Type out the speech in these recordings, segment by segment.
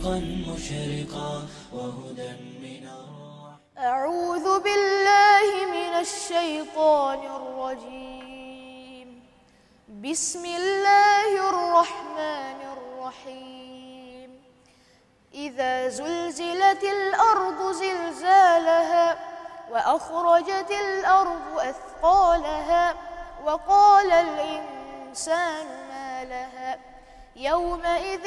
مشرقا وهدى من الرحمن. أعوذ بالله من الشيطان الرجيم. بسم الله الرحمن الرحيم. إذا زلزلت الأرض زلزالها وأخرجت الأرض أثقالها وقال الإنسان ما لها. يومئذ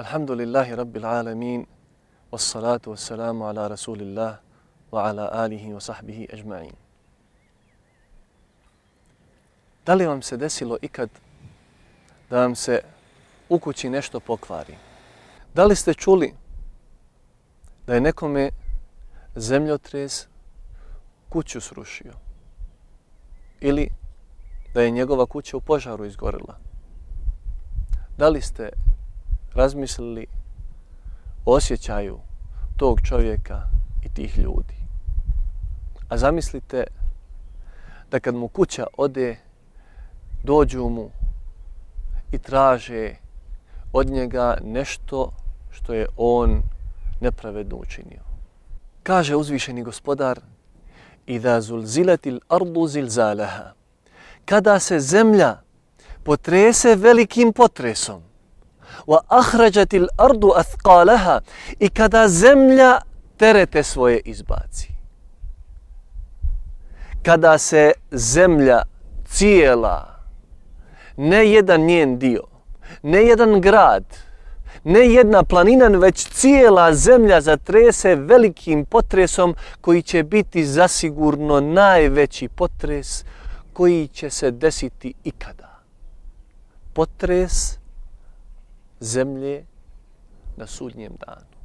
Alhamdulillahi Rabbil Alamin Wassalatu wassalamu ala Rasulillah wa ala alihi wa sahbihi ajma'in Da li vam se desilo ikad da vam se u kući nešto pokvari? Da li ste čuli da je nekome zemljotres kuću srušio? Ili da je njegova kuća u požaru izgorila? Da li ste razmislili o osjećaju tog čovjeka i tih ljudi? A zamislite da kad mu kuća ode, dođu mu i traže od njega nešto što je on nepravedno učinio. Kaže uzvišeni gospodar Iza zulzilatil ardu zilzalaha Kada se zemlja potrese velikim potresom wa akhrajatil ardu athqalaha i kada zemlja terete svoje izbaci kada se zemlja cijela ne jedan njen dio ne jedan grad ne jedna planina, već cijela zemlja zatrese velikim potresom koji će biti zasigurno najveći potres koji će se desiti ikada. Potres zemlje na sudnjem danu.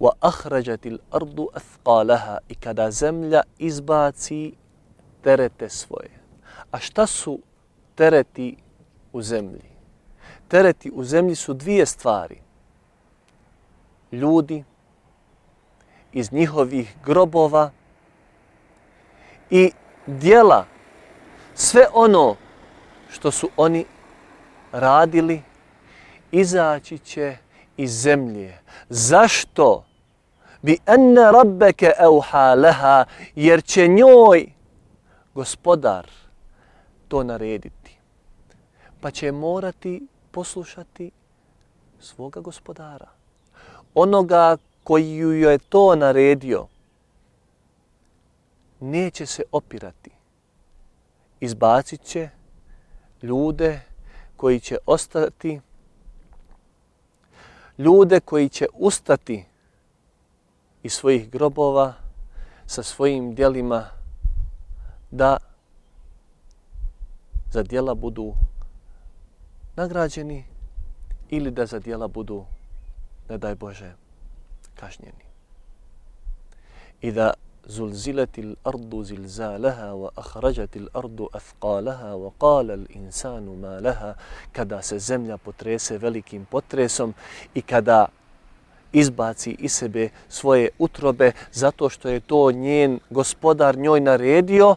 Wa akhrajatil ardu athqalaha i kada zemlja izbaci terete svoje. A šta su tereti u zemlji? tereti u zemlji su dvije stvari. Ljudi iz njihovih grobova i dijela sve ono što su oni radili izaći će iz zemlje. Zašto? Bi enne rabbeke euha leha, jer će njoj gospodar to narediti. Pa će morati poslušati svoga gospodara. Onoga koji ju je to naredio, neće se opirati. Izbacit će ljude koji će ostati, ljude koji će ustati iz svojih grobova sa svojim dijelima da za dijela budu nagrađeni ili da za dijela budu, ne daj Bože, kažnjeni. I da زلزلت الأرض زلزالها وأخرجت الأرض أثقالها وقال الإنسان ما لها kada se zemlja potrese velikim potresom i kada izbaci iz sebe svoje utrobe zato što je to njen gospodar njoj naredio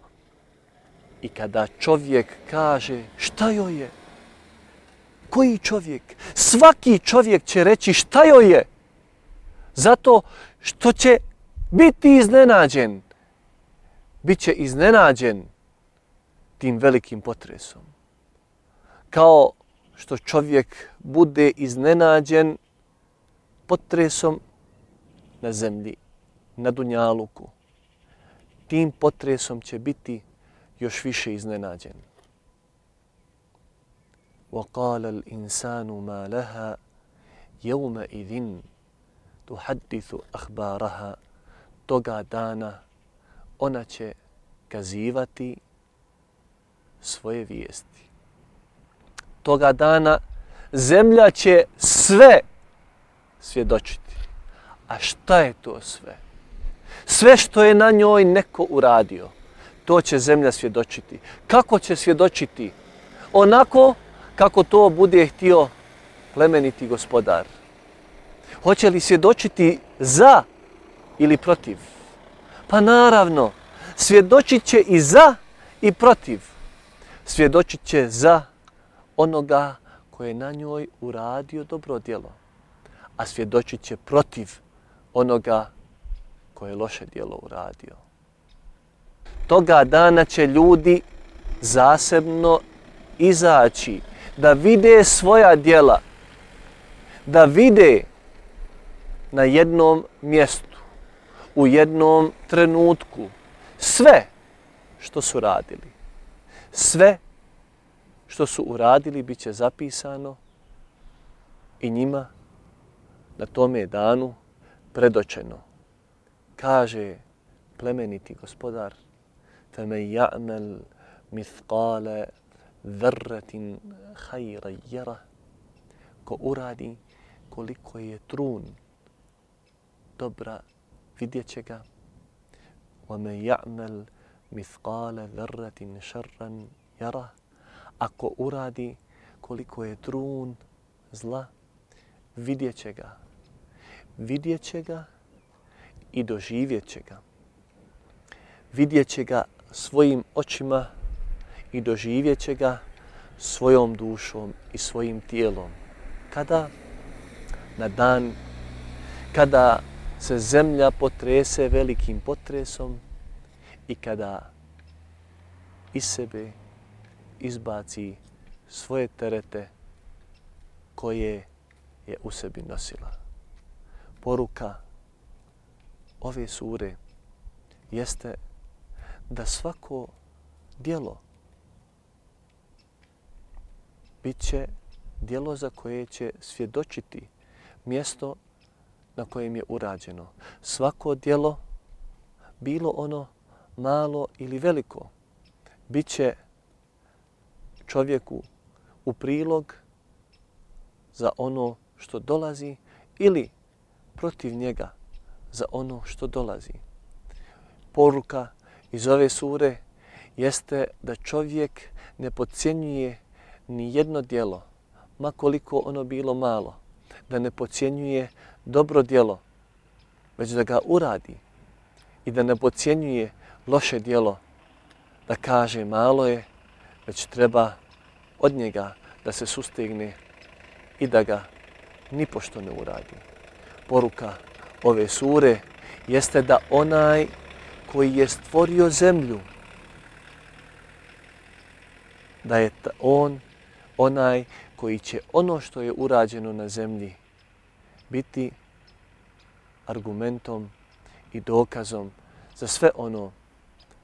i kada čovjek kaže šta joj je koji čovjek? Svaki čovjek će reći šta joj je. Zato što će biti iznenađen. Biće iznenađen tim velikim potresom. Kao što čovjek bude iznenađen potresom na zemlji, na Dunjaluku, tim potresom će biti još više iznenađen. وقال الإنسان ما لها يومئذ تحدث أخبارها toga dana ona će kazivati svoje vijesti. Toga dana zemlja će sve svjedočiti. A šta je to sve? Sve što je na njoj neko uradio, to će zemlja svjedočiti. Kako će svjedočiti? Onako kako to bude htio plemeniti gospodar. Hoće li svjedočiti za ili protiv? Pa naravno, svjedočit će i za i protiv. Svjedočit će za onoga koje je na njoj uradio dobro djelo, a svjedočit će protiv onoga koje je loše djelo uradio. Toga dana će ljudi zasebno izaći da vide svoja djela, da vide na jednom mjestu, u jednom trenutku, sve što su radili. Sve što su uradili bit će zapisano i njima na tome danu predočeno. Kaže plemeniti gospodar, فَمَنْ يَعْمَلْ مِثْقَالَ ذَرَّةٍ خَيْرًا يَرَ Ko uradi koliko je trun dobra, vidjet će ga. وَمَنْ يَعْمَلْ مِثْقَالَ ذَرَّةٍ شَرًّا يَرَ Ako uradi koliko je trun zla, vidjet će ga. Vidjet će ga i doživjet će ga. Vidjet će ga svojim očima i doživjet će ga svojom dušom i svojim tijelom. Kada? Na dan kada se zemlja potrese velikim potresom i kada iz sebe izbaci svoje terete koje je u sebi nosila. Poruka ove sure jeste da svako dijelo bit će dijelo za koje će svjedočiti mjesto na kojem je urađeno. Svako dijelo, bilo ono malo ili veliko, bit će čovjeku u prilog za ono što dolazi ili protiv njega za ono što dolazi. Poruka iz ove sure jeste da čovjek ne podcjenjuje ni jedno dijelo, ma koliko ono bilo malo, da ne pocijenjuje dobro djelo, već da ga uradi i da ne pocijenjuje loše djelo, da kaže malo je, već treba od njega da se sustegne i da ga ni pošto ne uradi. Poruka ove sure jeste da onaj koji je stvorio zemlju, da je on onaj koji će ono što je urađeno na zemlji biti argumentom i dokazom za sve ono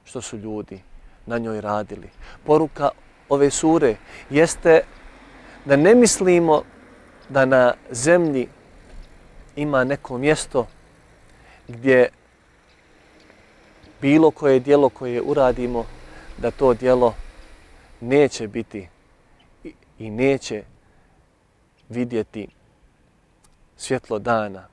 što su ljudi na njoj radili. Poruka ove sure jeste da ne mislimo da na zemlji ima neko mjesto gdje bilo koje dijelo koje uradimo, da to dijelo neće biti i neće vidjeti svjetlo dana.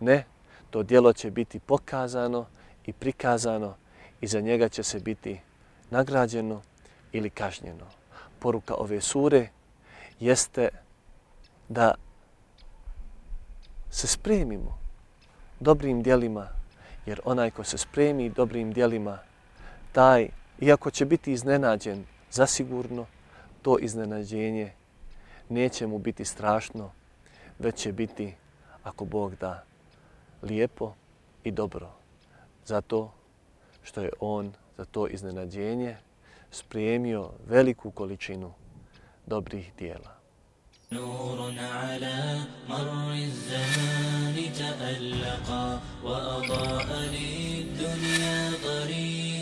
Ne, to djelo će biti pokazano i prikazano i za njega će se biti nagrađeno ili kažnjeno. Poruka ove sure jeste da se spremimo dobrim dijelima, jer onaj ko se spremi dobrim dijelima, taj, iako će biti iznenađen, zasigurno to iznenađenje neće mu biti strašno, već će biti, ako Bog da, lijepo i dobro. Zato što je On za to iznenađenje spremio veliku količinu dobrih dijela. نور على مر الزمان تألقا وأضاء للدنيا طريقا